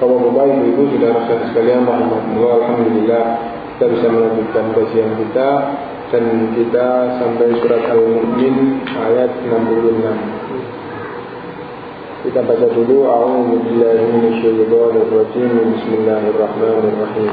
Bapak-bapak, ibu-ibu, saudara-saudara sekalian, rahmatullah, alhamdulillah, kita bisa melanjutkan kajian kita dan kita sampai surat Al-Mu'min ayat 66. Kita baca dulu A'udzu billahi minasyaitonir rajim. Bismillahirrahmanirrahim.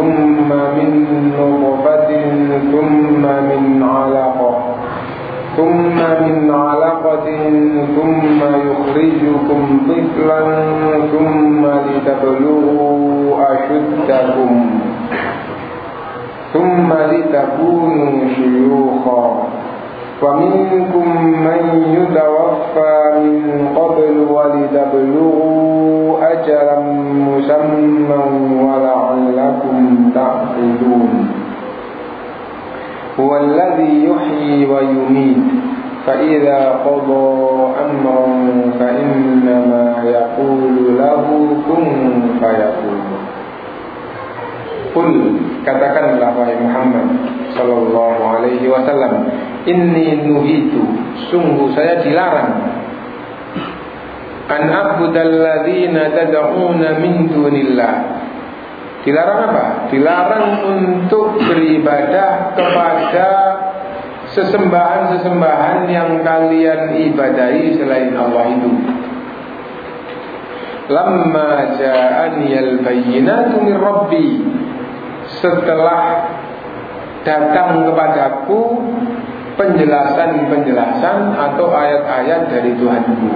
ثم يخرجكم طفلا ثم لتبلغوا أشدكم. ثم لتكونوا شيوخا. ومنكم من يتوفى من قبل ولتبلغوا أجلا مسمى ولعلكم تعقلون. هو الذي يحيي ويميت. فإذا قضى أمرا فإنما يقول له كن فيكون Qul katakanlah wahai Muhammad sallallahu alaihi wasallam inni nuhitu sungguh saya dilarang an a'budal ladzina tad'una min dunillah dilarang apa dilarang untuk beribadah kepada sesembahan-sesembahan yang kalian ibadahi selain Allah itu lamma ja'aniyal bayyinatu min setelah datang kepadaku penjelasan-penjelasan atau ayat-ayat dari Tuhanku.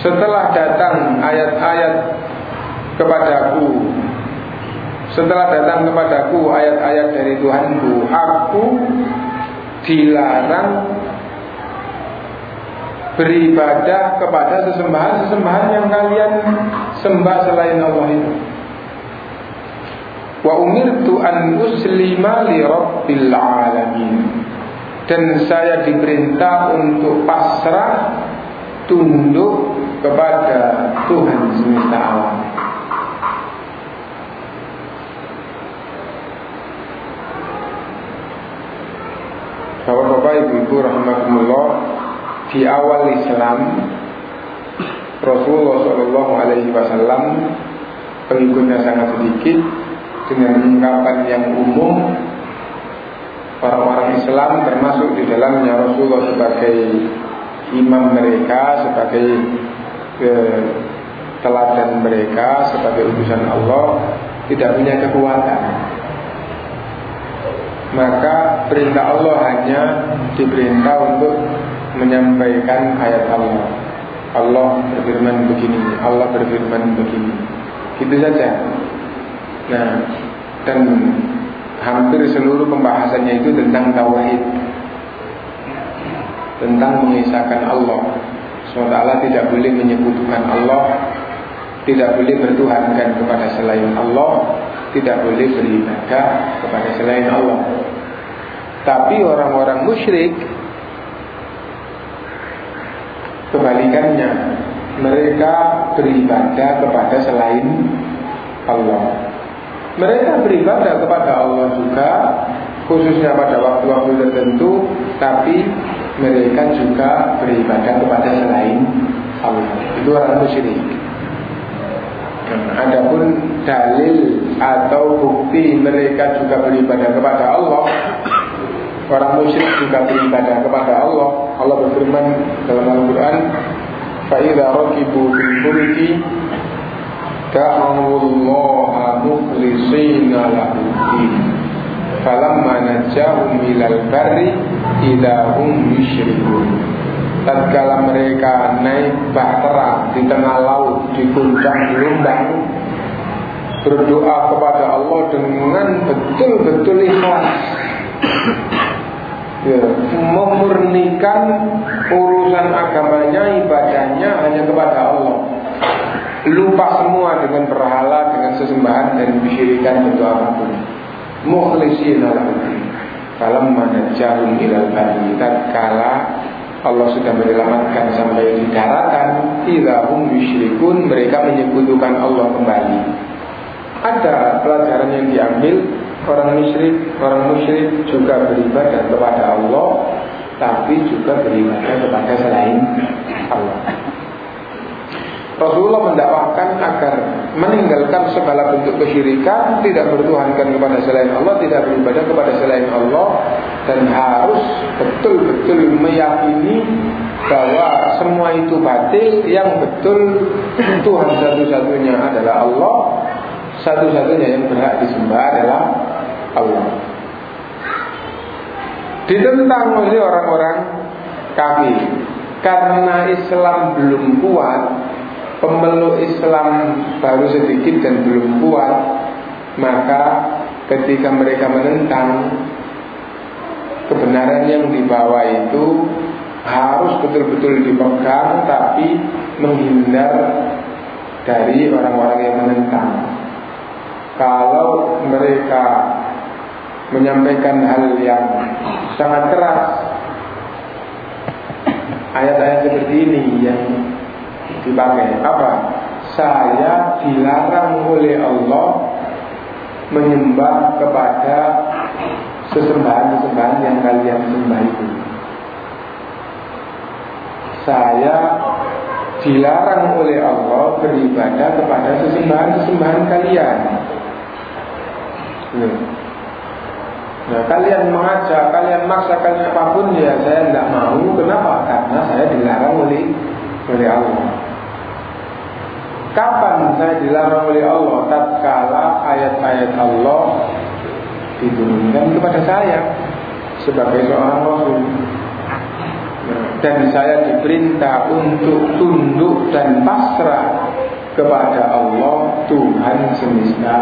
Setelah datang ayat-ayat kepadaku, setelah datang kepadaku ayat-ayat dari Tuhanku, aku dilarang beribadah kepada sesembahan-sesembahan yang kalian sembah selain Allah itu. Wa umirtu an uslima li rabbil alamin. Dan saya diperintah untuk pasrah tunduk kepada Tuhan semesta alam. Ibu-ibu rahmatullah di awal Islam Rasulullah Shallallahu Alaihi pengikutnya sangat sedikit dengan ungkapan yang umum orang-orang Islam termasuk di dalamnya Rasulullah sebagai imam mereka sebagai ke teladan mereka sebagai utusan Allah tidak punya kekuatan maka perintah Allah hanya diperintah untuk menyampaikan ayat Allah. Allah berfirman begini Allah berfirman begini. Gitu saja. Nah dan hampir seluruh pembahasannya itu tentang tauhid. Tentang mengisahkan Allah. SWT tidak boleh menyebutkan Allah. Tidak boleh bertuhankan kepada selain Allah tidak boleh beribadah kepada selain Allah. Tapi orang-orang musyrik kebalikannya mereka beribadah kepada selain Allah. Mereka beribadah kepada Allah juga khususnya pada waktu-waktu tertentu tapi mereka juga beribadah kepada selain Allah. Itu orang musyrik Adapun dalil atau bukti mereka juga beribadah kepada Allah Orang musyrik juga beribadah kepada Allah Allah berfirman dalam Al-Quran فَإِذَا رَكِبُوا فِي الْفُلْكِ دعوا الله مخلصين له الدين فلما نجاهم إلى البر إذا هم يشركون tatkala mereka naik bahtera di tengah laut di puncak gelombang berdoa kepada Allah dengan betul-betul ikhlas ya, memurnikan urusan agamanya ibadahnya hanya kepada Allah lupa semua dengan berhala, dengan sesembahan dan kesyirikan bentuk apa pun. Mukhlisin alamuddin. Falam manajahum ilal bari tatkala Allah sudah menyelamatkan sampai di daratan, idahum yusyrikun, mereka menyekutukan Allah kembali. Ada pelajaran yang diambil orang musyrik, orang musyrik juga beribadah kepada Allah, tapi juga beribadah kepada selain Allah. Rasulullah mendakwahkan agar meninggalkan segala bentuk kesyirikan, tidak bertuhankan kepada selain Allah, tidak beribadah kepada selain Allah dan harus betul-betul meyakini bahwa semua itu batil, yang betul Tuhan satu-satunya adalah Allah, satu-satunya yang berhak disembah adalah Allah. Ditentang oleh orang-orang kafir karena Islam belum kuat pemeluk Islam baru sedikit dan belum kuat maka ketika mereka menentang kebenaran yang dibawa itu harus betul-betul dipegang tapi menghindar dari orang-orang yang menentang. Kalau mereka menyampaikan hal yang sangat keras ayat-ayat seperti ini yang dipakai apa? Saya dilarang oleh Allah menyembah kepada sesembahan-sesembahan yang kalian sembah itu. Saya dilarang oleh Allah beribadah kepada sesembahan-sesembahan kalian. Nah, kalian mengajak, kalian maksakan apa pun ya saya tidak mau. Kenapa? Karena saya dilarang oleh oleh Allah. Kapan saya dilarang oleh Allah tatkala ayat-ayat Allah diturunkan kepada saya sebagai seorang rasul. Dan saya diperintah untuk tunduk dan pasrah kepada Allah Tuhan semesta.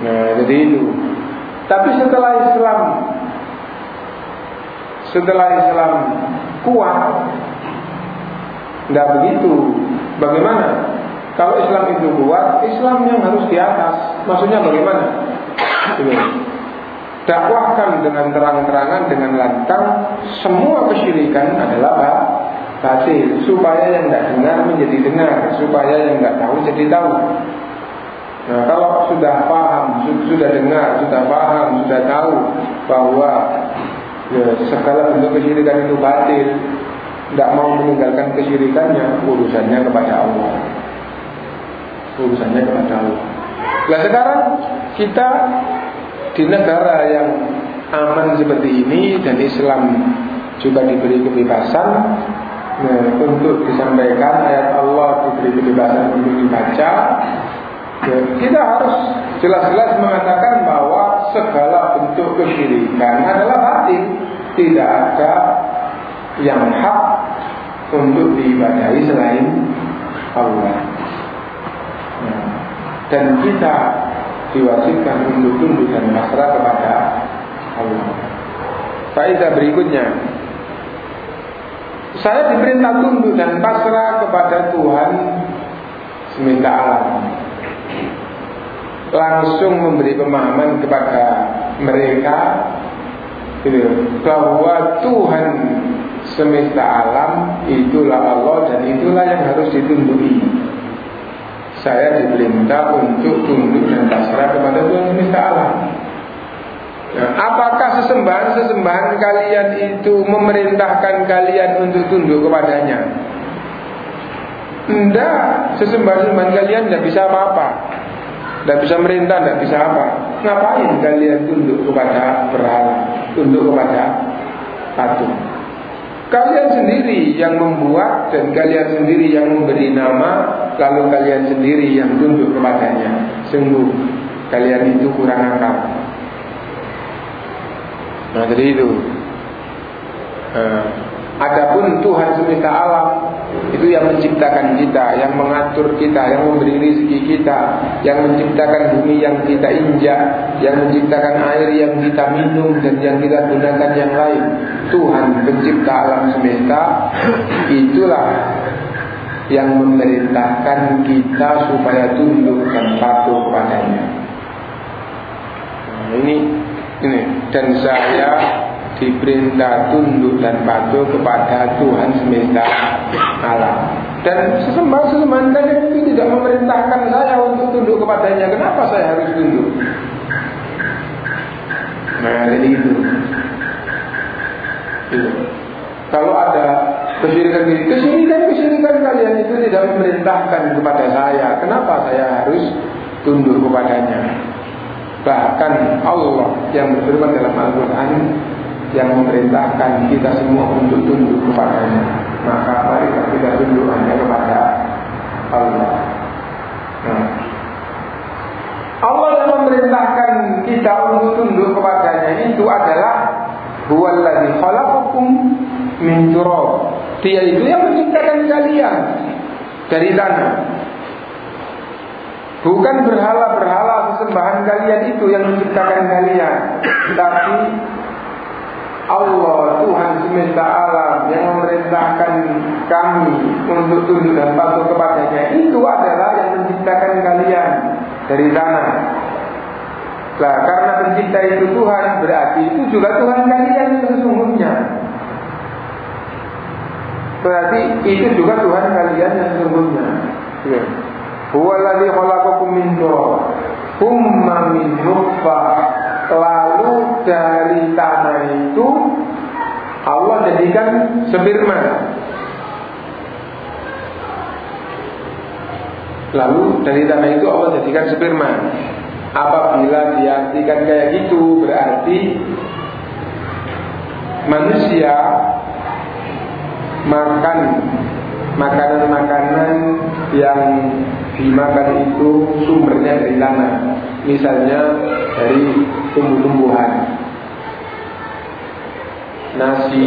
Nah, jadi itu. Tapi setelah Islam setelah Islam kuat tidak begitu. Bagaimana? Kalau Islam itu kuat, Islam yang harus di atas. Maksudnya bagaimana? Dakwahkan dengan terang-terangan, dengan lantang, semua kesyirikan adalah batil. Supaya yang tidak dengar menjadi dengar, supaya yang tidak tahu jadi tahu. Nah, kalau sudah paham, sudah dengar, sudah paham, sudah tahu bahwa ya, segala bentuk kesyirikan itu batil, tidak mau meninggalkan kesyirikannya, urusannya kepada Allah. Urusannya kepada Allah. Nah sekarang kita di negara yang aman seperti ini dan Islam juga diberi kebebasan nah, untuk disampaikan ayat Allah diberi kebebasan untuk dibaca ya, kita harus jelas-jelas mengatakan bahwa segala bentuk kesyirikan adalah batin tidak ada yang hak untuk diibadahi selain Allah nah, dan kita diwajibkan untuk tunduk dan pasrah kepada Allah. Faedah berikutnya, saya diperintah tunduk dan pasrah kepada Tuhan semesta alam. Langsung memberi pemahaman kepada mereka gitu, bahwa Tuhan semesta alam itulah Allah dan itulah yang harus ditunduki. Saya diperintah untuk tunduk dan pasrah kepada Tuhan semesta alam. Nah, apakah sesembahan-sesembahan kalian itu memerintahkan kalian untuk tunduk kepadanya? Tidak, sesembahan-sesembahan kalian tidak bisa apa-apa. Tidak bisa merintah, tidak bisa apa. Ngapain kalian tunduk kepada berhala, tunduk kepada patung? Kalian sendiri yang membuat dan kalian sendiri yang memberi nama, lalu kalian sendiri yang tunduk kepadanya. Sungguh kalian itu kurang akal. Nah jadi itu uh, Adapun Tuhan semesta alam itu yang menciptakan kita, yang mengatur kita, yang memberi rezeki kita, yang menciptakan bumi yang kita injak, yang menciptakan air yang kita minum dan yang kita gunakan yang lain. Tuhan pencipta alam semesta itulah yang memerintahkan kita supaya tunduk dan patuh kepadanya. Nah, ini ini dan saya diperintah tunduk dan patuh kepada Tuhan semesta alam. Dan sesembahan-sesembahan kalian itu tidak memerintahkan saya untuk tunduk kepadanya. Kenapa saya harus tunduk? Nah, jadi itu. itu. Kalau ada kesyirikan kesyirikan kesyirikan kalian itu tidak memerintahkan kepada saya. Kenapa saya harus tunduk kepadanya? Bahkan Allah yang berfirman dalam Al-Quran Yang memerintahkan kita semua untuk tunduk kepadanya. Maka mari kita tunduk hanya kepada Allah. Nah. Allah yang memerintahkan kita untuk tunduk kepadanya itu adalah Huwaladzi khalaqakum min turab. Dia itu yang menciptakan kalian dari tanah. Bukan berhala-berhala sesembahan kalian itu yang menciptakan kalian. Tapi Allah Tuhan semesta alam yang memerintahkan kami untuk tunduk dan patuh kepadanya. Itu adalah yang menciptakan kalian dari tanah. Nah karena pencipta itu Tuhan berarti itu juga Tuhan kalian sesungguhnya. Berarti itu juga Tuhan kalian yang sesungguhnya. Ya. Huwaladzi khalaqakum min Thumma min Lalu dari tanah itu Allah jadikan sperma Lalu dari tanah itu Allah jadikan sperma Apabila diartikan kayak gitu Berarti Manusia Makan Makanan-makanan yang dimakan itu sumbernya dari tanah. Misalnya dari tumbuh-tumbuhan. Nasi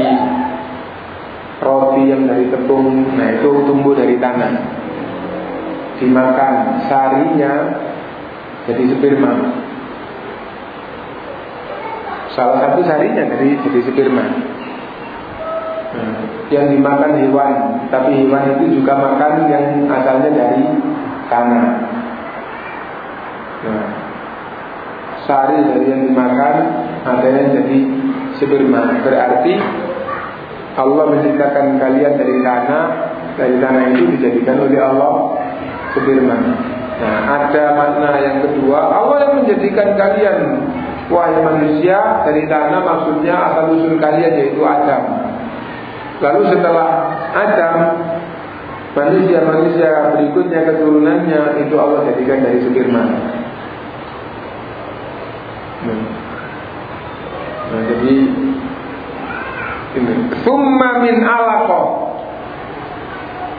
Roti yang dari tepung Nah itu tumbuh dari tanah Dimakan Sarinya Jadi sperma. Salah satu sarinya dari jadi sperma. Nah, Yang dimakan hewan Tapi hewan itu juga makan yang asalnya dari tanah. Nah, sari dari yang dimakan yang jadi sperma. Berarti Allah menciptakan kalian dari tanah, dari tanah itu dijadikan oleh Allah sperma. Nah, ada makna yang kedua, Allah yang menjadikan kalian wahai manusia dari tanah maksudnya asal usul kalian yaitu Adam. Lalu setelah Adam Manusia-manusia berikutnya keturunannya itu Allah jadikan dari sperma. Nah, nah jadi Ini. Summa min alaqah.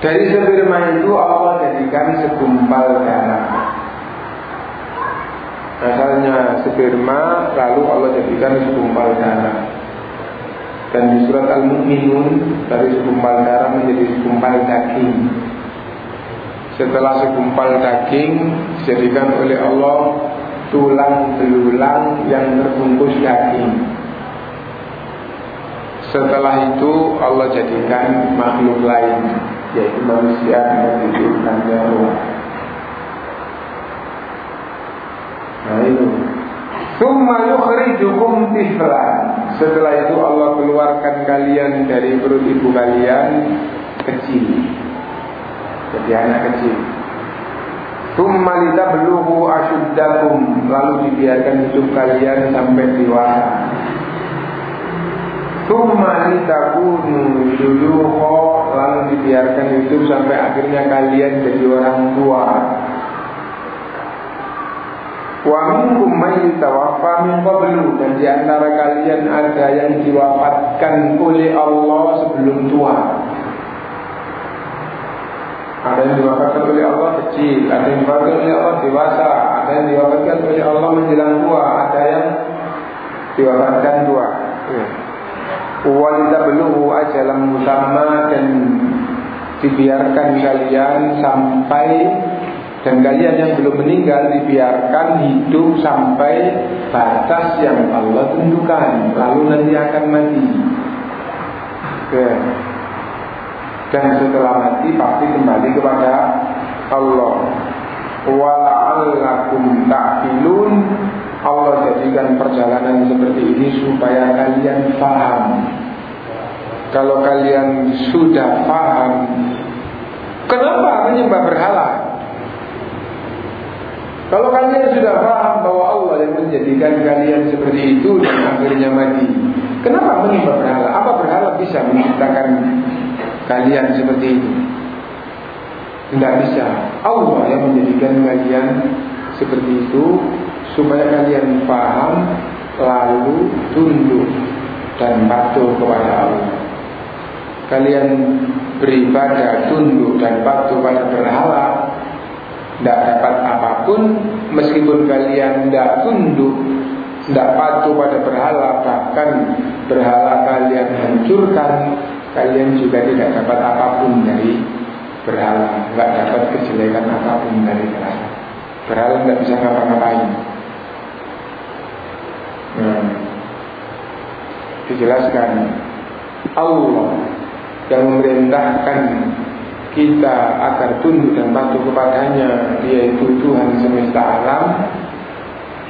Dari sperma itu Allah jadikan segumpal darah. Asalnya sperma, lalu Allah jadikan segumpal darah. Dan di surat Al-Mu'minun dari segumpal darah menjadi segumpal daging. Setelah segumpal daging dijadikan oleh Allah tulang belulang yang terbungkus daging. Setelah itu Allah jadikan makhluk lain yaitu manusia dengan dihidupkan nyawa. Nah itu. Summa yukhrijukum tiflan. Setelah itu Allah keluarkan kalian dari perut ibu kalian kecil. Jadi anak kecil. Summa litabluhu asyuddakum. Lalu dibiarkan hidup kalian sampai dewasa. Summa litakunu syuyukha lalu dibiarkan hidup sampai akhirnya kalian jadi orang tua. Wa minkum may yatawaffa dan di antara kalian ada yang diwafatkan oleh Allah sebelum tua. Ada yang diwafatkan oleh Allah kecil, ada yang diwafatkan oleh Allah dewasa, ada yang diwafatkan oleh Allah menjelang tua, ada yang diwafatkan tua. Ya belum ajalan musamma dan dibiarkan kalian sampai dan kalian yang belum meninggal dibiarkan hidup sampai batas yang Allah tentukan lalu nanti akan mati Oke. Dan setelah mati pasti kembali kepada Allah wala'allakum ta'qilun Allah jadikan perjalanan seperti ini supaya kalian paham. Kalau kalian sudah paham, kenapa menyembah berhala? Kalau kalian sudah paham bahwa Allah yang menjadikan kalian seperti itu dan akhirnya mati, kenapa menyembah berhala? Apa berhala bisa menciptakan kalian seperti itu? Tidak bisa. Allah yang menjadikan kalian seperti itu supaya kalian paham lalu tunduk dan patuh kepada Allah. Kalian beribadah tunduk dan patuh pada berhala tidak dapat apa pun meskipun kalian tidak tunduk tidak patuh pada berhala bahkan berhala kalian hancurkan kalian juga tidak dapat apa pun dari berhala. Nggak dapat kejelekan apa pun dari berhala. Berhala tidak bisa ngapa-ngapain. Nah, dijelaskan Allah yang memerintahkan kita agar tunduk dan patuh kepadanya yaitu Tuhan semesta alam.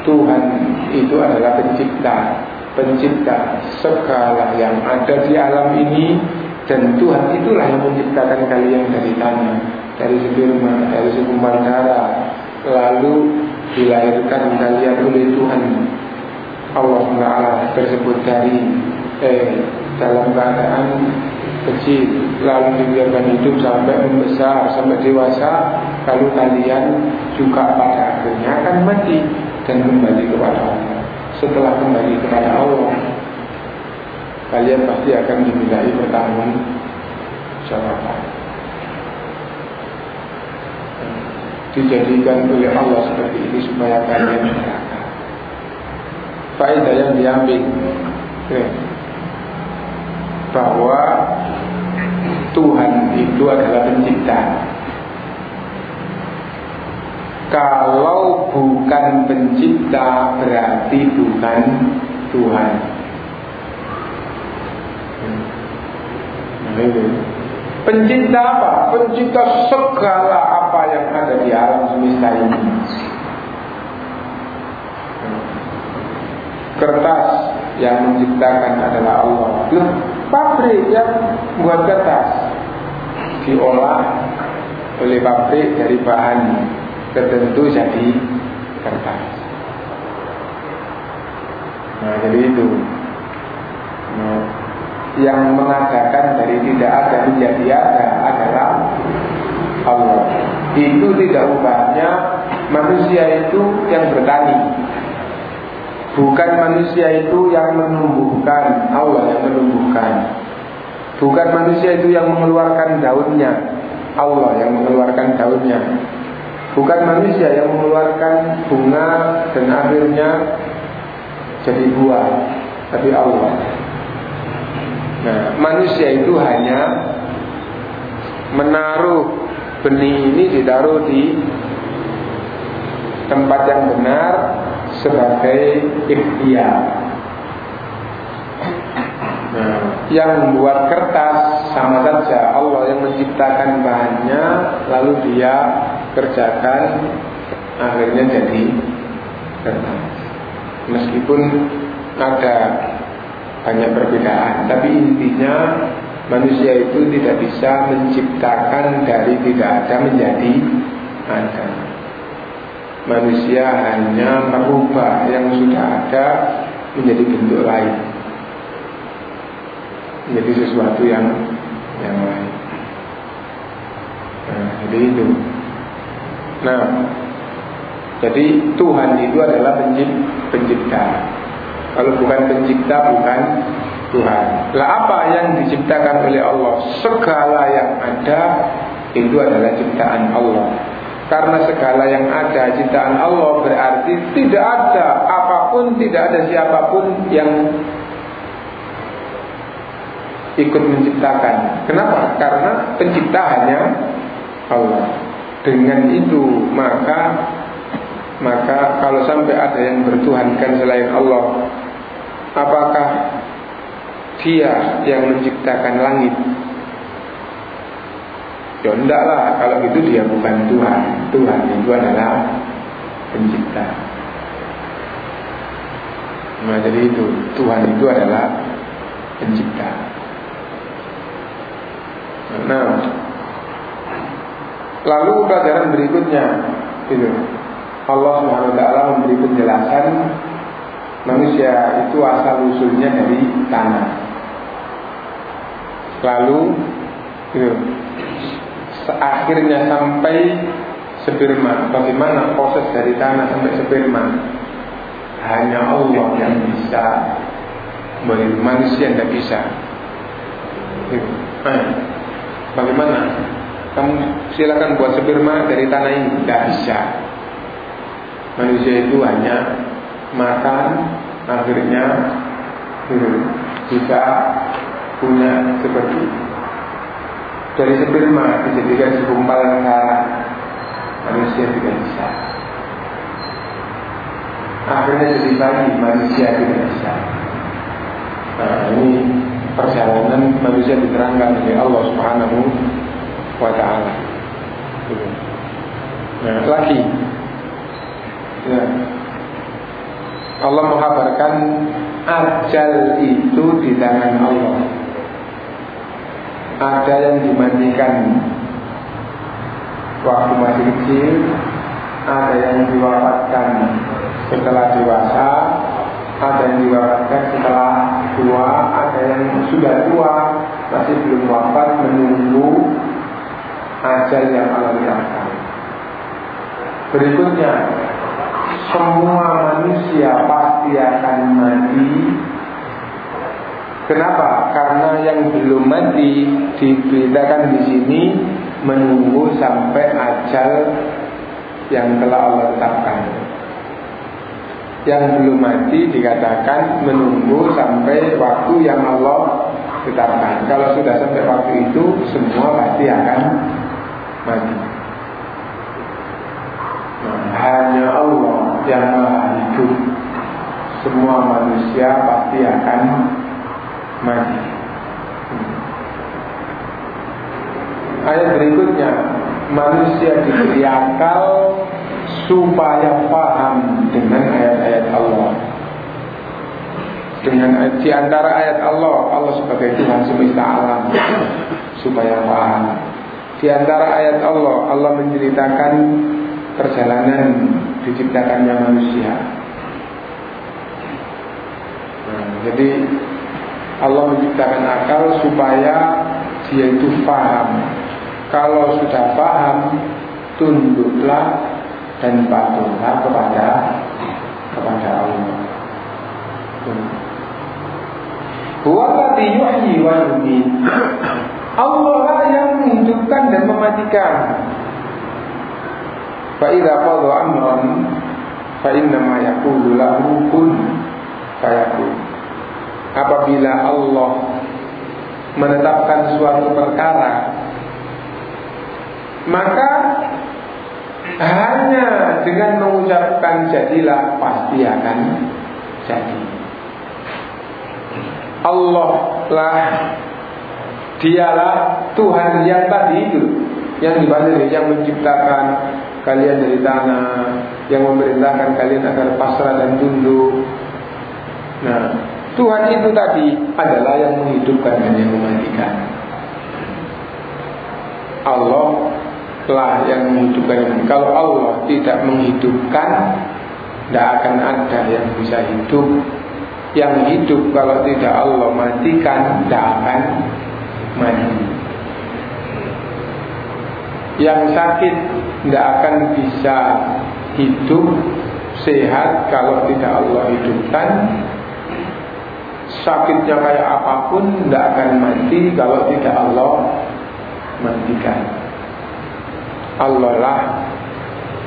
Tuhan itu adalah pencipta pencipta segala yang ada di alam ini dan Tuhan itulah yang menciptakan kalian dari tanah dari sperma dari segumpal darah lalu dilahirkan kalian oleh Tuhan. Allah Taala tersebut dari eh, dalam keadaan kecil lalu dibiarkan hidup sampai membesar sampai dewasa lalu kalian juga pada akhirnya akan mati dan kembali kepada Allah setelah kembali kepada Allah kalian pasti akan dimintai bertanggung jawaban dijadikan oleh Allah seperti ini supaya kalian berakal faedah yang diambil ya. bahwa Tuhan itu adalah pencipta. Kalau bukan pencipta berarti bukan Tuhan. Nah, pencipta apa? Pencipta segala apa yang ada di alam semesta ini. kertas yang menciptakan adalah Allah. Loh, pabrik yang buat kertas diolah oleh pabrik dari bahan tertentu jadi kertas. Nah, jadi itu. Nah, yang mengadakan dari tidak ada menjadi ada adalah Allah. Itu tidak ubahnya manusia itu yang bertani Bukan manusia itu yang menumbuhkan, Allah yang menumbuhkan. Bukan manusia itu yang mengeluarkan daunnya, Allah yang mengeluarkan daunnya. Bukan manusia yang mengeluarkan bunga dan akhirnya jadi buah, tapi Allah. Nah, manusia itu hanya menaruh benih ini ditaruh di tempat yang benar sebagai ikhtiar. Nah, yang membuat kertas sama saja Allah yang menciptakan bahannya lalu dia kerjakan akhirnya jadi kertas. Meskipun ada banyak perbedaan, tapi intinya manusia itu tidak bisa menciptakan dari tidak ada menjadi ada manusia hanya merubah yang sudah ada menjadi bentuk lain. Menjadi sesuatu yang yang lain. Nah, jadi itu nah jadi Tuhan itu adalah pencipta kalau bukan pencipta bukan Tuhan lah apa yang diciptakan oleh Allah segala yang ada itu adalah ciptaan Allah karena segala yang ada ciptaan Allah berarti tidak ada apa pun, tidak ada siapa pun yang ikut menciptakan. Kenapa? Karena pencipta hanya Allah. Dengan itu maka maka kalau sampai ada yang bertuhankan selain Allah, apakah dia yang menciptakan langit Ya enggak lah, kalau itu dia bukan Tuhan. Tuhan itu adalah pencipta. Nah, jadi itu Tuhan itu adalah pencipta. Nah, lalu pelajaran berikutnya itu Allah Subhanahu wa memberi penjelasan manusia itu asal usulnya dari tanah. Lalu itu akhirnya sampai sperma. Bagaimana proses dari tanah sampai sperma? Hanya Allah yang bisa. Manusia tidak bisa. Nah, bagaimana? Kamu silakan buat sperma dari tanah ini. Tidak bisa. Manusia itu hanya makan, akhirnya hmm, bisa punya seperti dari sperma dijadikan segumpalan darah manusia tidak bisa. Akhirnya jadi bayi manusia tidak bisa. Nah ini perjalanan manusia diterangkan oleh Allah Subhanahu wa taala nah lagi. Ya. Allah mengkabarkan ajal itu di tangan Allah. Ada yang dimandikan waktu masih kecil, ada yang diwafatkan setelah dewasa, ada yang diwafatkan setelah tua, ada yang sudah tua masih belum wafat menunggu ajal yang Allah tetapkan. Berikutnya, semua manusia pasti akan mati Kenapa? Karena yang belum mati diberitakan di sini menunggu sampai ajal yang telah Allah tetapkan. Yang belum mati dikatakan menunggu sampai waktu yang Allah tetapkan. Kalau sudah sampai waktu itu semua pasti akan Nah, hanya Allah yang maha hidup. Semua manusia pasti akan mati. Ayat berikutnya manusia diberi akal supaya paham dengan ayat-ayat Allah. Dengan di antara ayat Allah, Allah sebagai Tuhan semesta alam supaya paham. Di antara ayat Allah, Allah menceritakan perjalanan diciptakannya manusia. Nah, jadi Allah menciptakan akal supaya dia itu paham. Kalau sudah paham, tunduklah dan patuhlah kepada kepada Allah. Huwa yuhyi. Allah lah yang menghidupkan dan mematikan. Fa idza qada amran fa inna ma yaqulu lahu kun fayakun. Apabila Allah menetapkan suatu perkara maka hanya dengan mengucapkan jadilah pasti akan jadi. Allah lah dialah Tuhan yang tadi itu yang dibalik yang menciptakan kalian dari tanah yang memerintahkan kalian agar pasrah dan tunduk. Nah Tuhan itu tadi adalah yang menghidupkan dan yang mematikan. Allah lah yang menghidupkan. Kalau Allah tidak menghidupkan tidak akan ada yang bisa hidup. Yang hidup kalau tidak Allah matikan tidak akan mati yang sakit tidak akan bisa hidup sehat kalau tidak Allah hidupkan. Sakitnya kayak apa pun tidak akan mati kalau tidak Allah matikan. Allah lah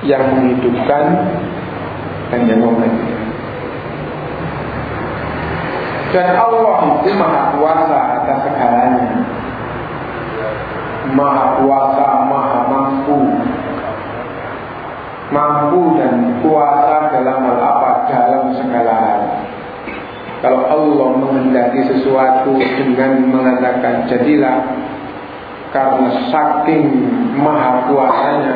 yang menghidupkan dan yang mematikan. Dan Allah itu maha kuasa atas segalanya Maha kuasa, maha mampu. Mampu dan kuasa dalam hal apa? Dalam segala hal. Kalau Allah menghendaki sesuatu dengan mengatakan jadilah Karena saking maha kuasanya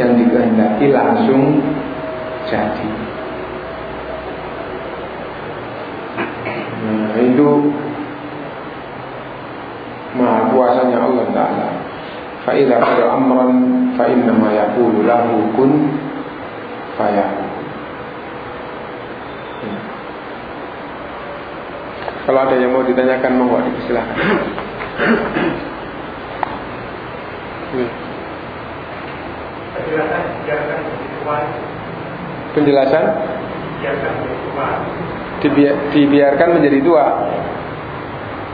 Yang dikehendaki langsung jadi. Nah itu Maha kuasanya Allah Ta'ala Amran fa inna ma yaqulu lahu kun fayakun. Kalau ada yang mau ditanyakan monggo dipersilahkan. Penjelasan dibiarkan menjadi dua.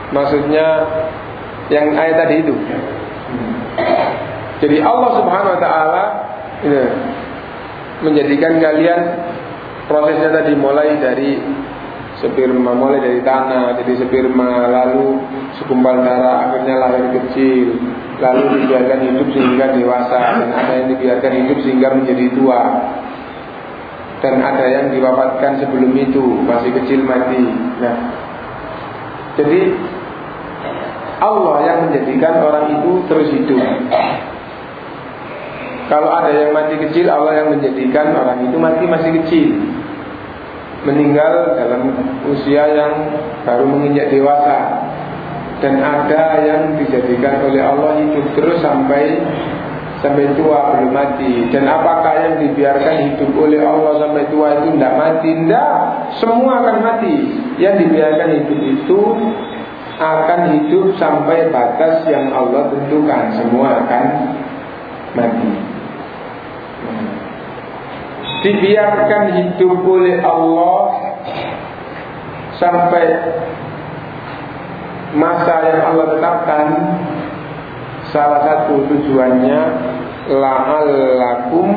Maksudnya yang ayat tadi itu. Jadi Allah Subhanahu wa taala menjadikan kalian prosesnya tadi mulai dari sperma mulai dari tanah jadi sperma lalu segumpal darah akhirnya lahir kecil lalu dibiarkan hidup sehingga dewasa dan ada yang dibiarkan hidup sehingga menjadi tua dan ada yang diwafatkan sebelum itu masih kecil mati. Nah jadi Allah yang menjadikan orang itu terus hidup kalau ada yang mati kecil, Allah yang menjadikan orang itu mati masih kecil. Meninggal dalam usia yang baru menginjak dewasa. Dan ada yang dijadikan oleh Allah hidup terus sampai sampai tua belum mati. Dan apakah yang dibiarkan hidup oleh Allah sampai tua itu tidak mati? Tidak, semua akan mati. Yang dibiarkan hidup itu akan hidup sampai batas yang Allah tentukan. Semua akan mati dibiarkan hidup oleh Allah sampai masa yang Allah tetapkan. Salah satu tujuannya la'allakum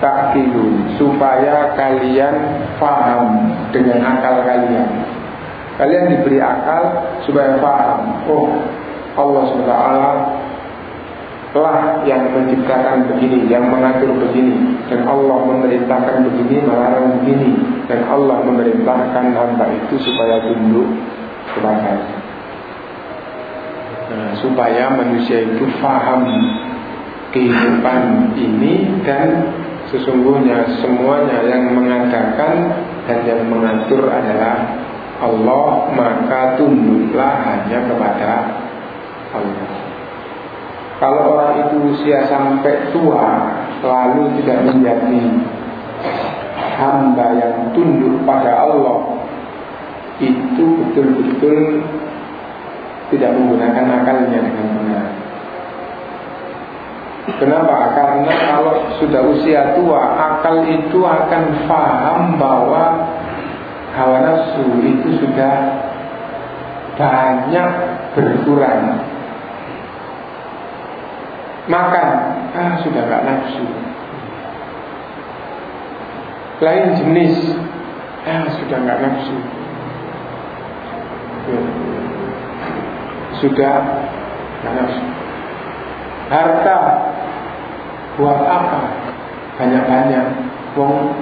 takilun supaya kalian faham dengan akal kalian. Kalian diberi akal supaya faham. Oh Allah SWT lah yang menciptakan begini, yang mengatur begini, dan Allah memerintahkan begini, melarang begini, dan Allah memerintahkan hamba itu supaya tunduk kepadanya. Nah, supaya manusia itu faham kehidupan ini dan sesungguhnya semuanya yang mengadakan dan yang mengatur adalah Allah maka tunduklah hanya kepada Allah. Kalau orang itu usia sampai tua Lalu tidak menjadi Hamba yang tunduk pada Allah Itu betul-betul Tidak menggunakan akalnya dengan benar Kenapa? Karena kalau sudah usia tua Akal itu akan paham bahwa hawa nafsu itu sudah banyak berkurang. Makan, ah sudah gak nafsu. Lain jenis, ah sudah gak nafsu. Ya. Sudah gak nafsu. Harta, buat apa? Banyak-banyak. Wong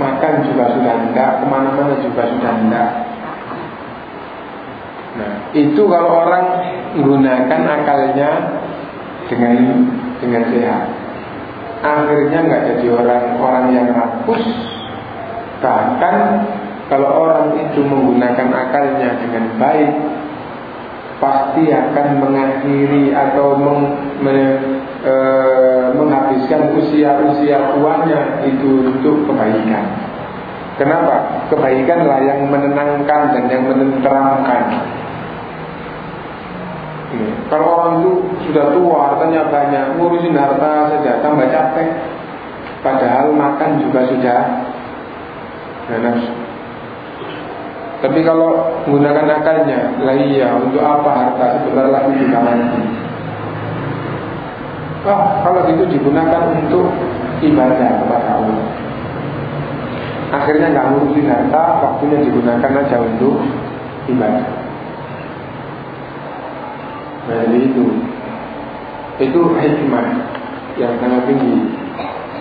makan juga sudah enggak, ke mana-mana juga sudah enggak. Nah, itu kalau orang menggunakan akalnya dengan dengan sehat, akhirnya nggak jadi orang orang yang rakus. Bahkan kalau orang itu menggunakan akalnya dengan baik, pasti akan mengakhiri atau meng, me, e, menghabiskan usia-usia tuanya itu untuk kebaikan. Kenapa? Kebaikanlah yang menenangkan dan yang menenteramkan. Kalau orang itu sudah tua, hartanya banyak, ngurusin harta saja tambah capek. Padahal makan juga sudah nah, Tapi kalau menggunakan akalnya, lah iya, untuk apa harta sebentar lagi juga mati. Oh, kalau itu digunakan untuk ibadah kepada Allah. Akhirnya nggak ngurusin harta, waktunya digunakan aja untuk ibadah. Nah, itu itu hikmah yang sangat tinggi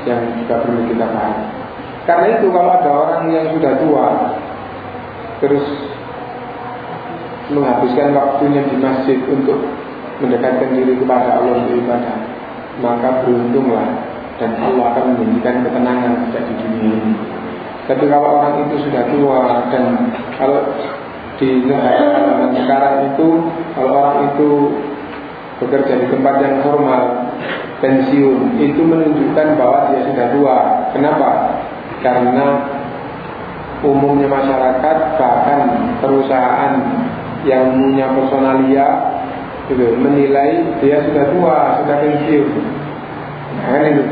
yang juga perlu kita pahami. Karena itu kalau ada orang yang sudah tua terus menghabiskan waktunya di masjid untuk mendekatkan diri kepada Allah untuk ibadah, maka beruntunglah dan Allah akan memberikan ketenangan sejak di dunia ini. Tapi kalau orang itu sudah tua dan kalau di negara sekarang itu kalau orang itu bekerja di tempat yang formal pensiun itu menunjukkan bahwa dia sudah tua. Kenapa? Karena umumnya masyarakat bahkan perusahaan yang punya personalia gitu, menilai dia sudah tua, sudah pensiun. Nah, kan itu.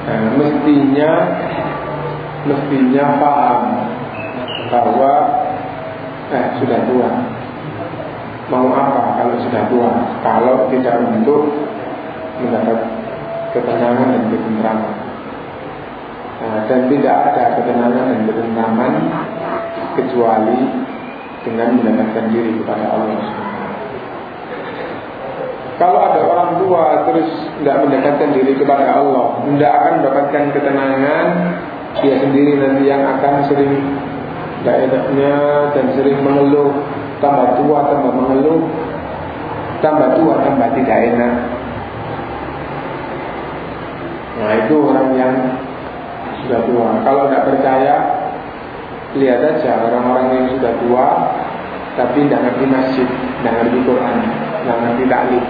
Nah, mestinya mestinya paham bahwa eh sudah tua. Mau apa kalau sudah tua? Kalau tidak untuk mendapat ketenangan dan ketentraman. Nah, dan tidak ada ketenangan dan ketentraman kecuali dengan mendekatkan diri kepada Allah Kalau ada orang tua terus tidak mendekatkan diri kepada Allah, tidak akan mendapatkan ketenangan, dia sendiri nanti yang akan sering tidak enaknya dan sering mengeluh, tambah tua tambah mengeluh, tambah tua tambah tidak enak. Nah itu orang yang sudah tua. Kalau tidak percaya, lihat aja orang-orang yang sudah tua, tapi tidak ngerti masjid, tidak ngerti Quran, tidak ngerti taklim.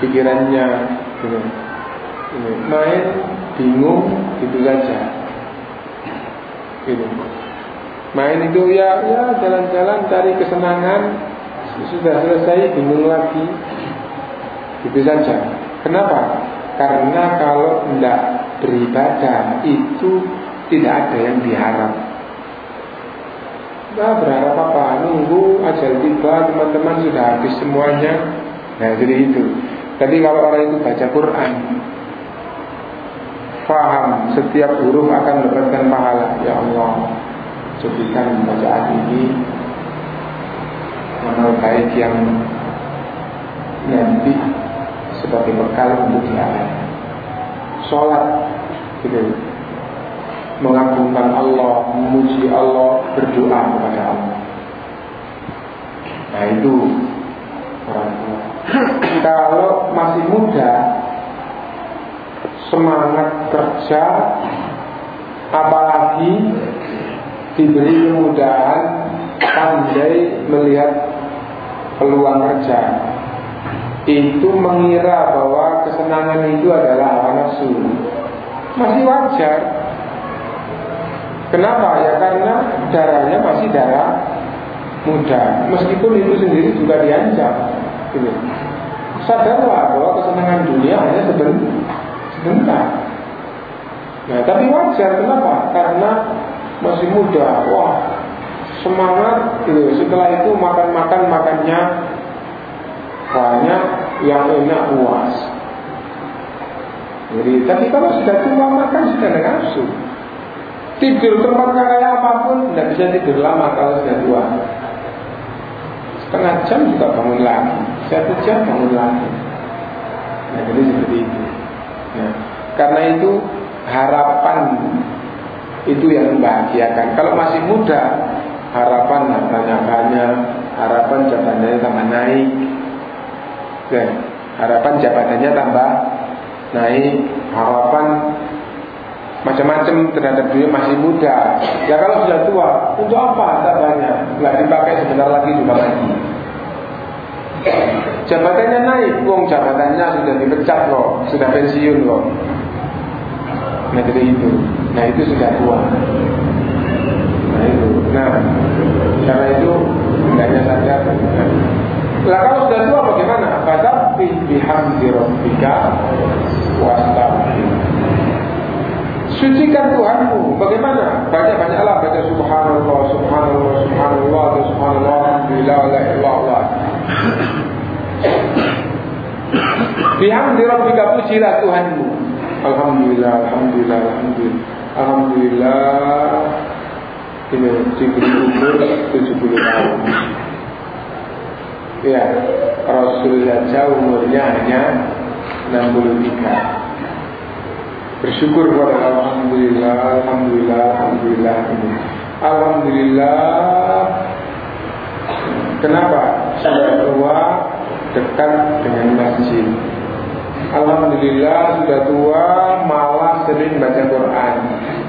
Pikirannya ini, ini. main bingung itu saja. Ini. Main itu ya ya jalan-jalan cari kesenangan sudah selesai bingung lagi itu saja. Kenapa? Karena kalau tidak beribadah itu tidak ada yang diharap. Nah, berharap apa? Nunggu ajal tiba, teman-teman sudah habis semuanya. Nah, jadi itu. Jadi kalau orang itu baca Quran, faham setiap huruf akan mendapatkan pahala. Ya Allah, jadikan bacaan ini amal baik yang nanti sebagai bekal untuk dia sholat gitu. Mengagungkan Allah memuji Allah berdoa kepada Allah. Nah itu orang tua kalau masih muda semangat kerja apalagi diberi kemudahan pandai melihat peluang kerja. Itu mengira bahwa kesenangan itu adalah hawa nafsu. Masih wajar. Kenapa? Ya karena darahnya masih darah muda. Meskipun itu sendiri juga diancam gitu. sadarlah bahwa kesenangan dunia hanya sebentar Nah, tapi wajar kenapa? Karena masih muda. Wah, semangat gitu. Setelah itu makan-makan makannya banyak yang enak puas. Jadi, tapi kalau sudah tua makan sudah ada nafsu. Tidur tempat kayak apa pun tidak bisa tidur lama kalau sudah tua. Setengah jam juga bangun lagi, satu jam bangun lagi. Nah, jadi seperti itu. Nah, karena itu harapan itu yang membahagiakan. Kalau masih muda, harapan hartanya banyak, harapan jabatannya tambah naik, dan harapan jabatannya tambah naik, harapan macam-macam terhadap dia masih muda. Ya kalau sudah tua, untuk apa tak banyak? Nggak dipakai sebentar lagi juga lagi. Jabatannya naik, wong jabatannya sudah dipecat loh, sudah pensiun loh negeri itu. Nah itu sudah tua. Nah itu. Nah karena itu hendaknya sadar. Nah kalau sudah tua bagaimana? Kata bihamdi rabbika wastaghfir. Sucikan Tuhanmu. Bagaimana? Banyak-banyaklah baca subhanallah, subhanallah, subhanallah, subhanallah, alhamdulillah, la ilaha Bihamdi rabbika pujilah Tuhanmu. Alhamdulillah, Alhamdulillah, Alhamdulillah, Alhamdulillah ini umur 70 tahun. Ya, Rasul saja umurnya hanya 63. Bersyukur kepada Alhamdulillah, Alhamdulillah, Alhamdulillah ini. Alhamdulillah. Kenapa? Sudah tua dekat dengan masjid. Alhamdulillah sudah tua malah sering baca Quran.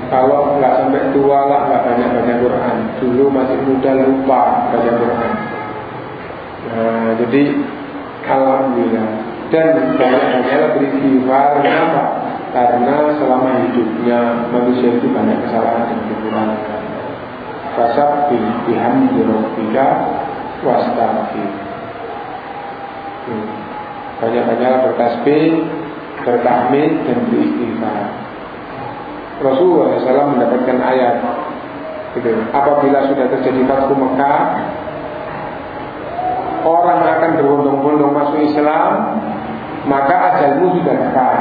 Kalau nggak sampai tua lah nggak banyak baca Quran. Dulu masih muda lupa baca Quran. Nah, jadi Alhamdulillah dan banyak-banyaklah beristighfar kenapa? Karena selama hidupnya manusia itu banyak kesalahan dan kekurangan. Fasabbi bihamdi rabbika wastaghfir. Hmm. Banyak-banyaklah bertasbih, bertahmid dan beristighfar. Rasulullah SAW mendapatkan ayat gitu. Apabila sudah terjadi Fathu Mekah Orang akan berbondong-bondong masuk Islam Maka ajalmu sudah dekat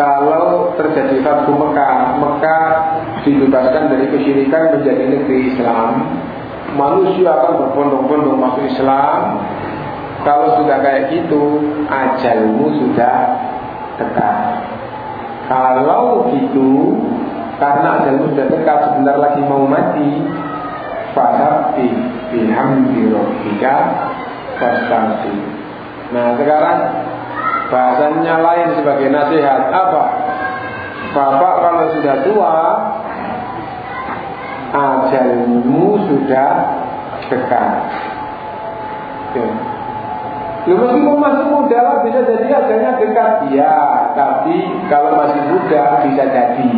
Kalau terjadi Fathu Mekah Mekah dibebaskan dari kesyirikan menjadi negeri Islam Manusia akan berbondong-bondong masuk Islam kalau sudah kayak gitu, ajalmu sudah dekat. Kalau gitu, karena ajalmu sudah dekat, sebentar lagi mau mati, Fahab bihamdi rohika fastanti. Nah sekarang bahasanya lain sebagai nasihat apa? Bapak kalau sudah tua, ajalmu sudah dekat. Okay. Ya meskipun masih muda bisa jadi ajalnya dekat ya, tapi kalau masih muda bisa jadi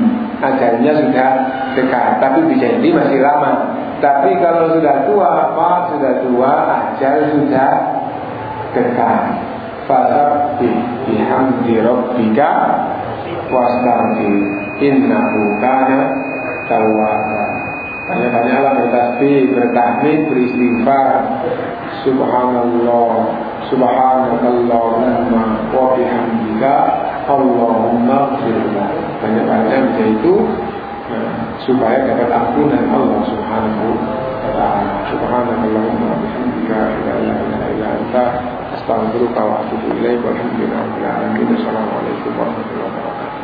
ajalnya sudah dekat, tapi bisa jadi masih lama. Tapi kalau sudah tua apa sudah tua ajal sudah dekat. Fasab bihamdi rabbika wastaghfir innahu kana tawwaba. Banyak-banyaklah bertasbih, bertahmid, beristighfar. Subhanallah, Subhanallahumma wa bihamdika Allahumma firman. Banyak-banyak bisa itu nah, supaya dapat ampunan Allah Subhanahu wa taala. Subhanallahumma wa bihamdika la ilaha illa anta astaghfiruka wa atubu ilaik. Walhamdulillahirabbil alamin. Assalamualaikum warahmatullahi wabarakatuh.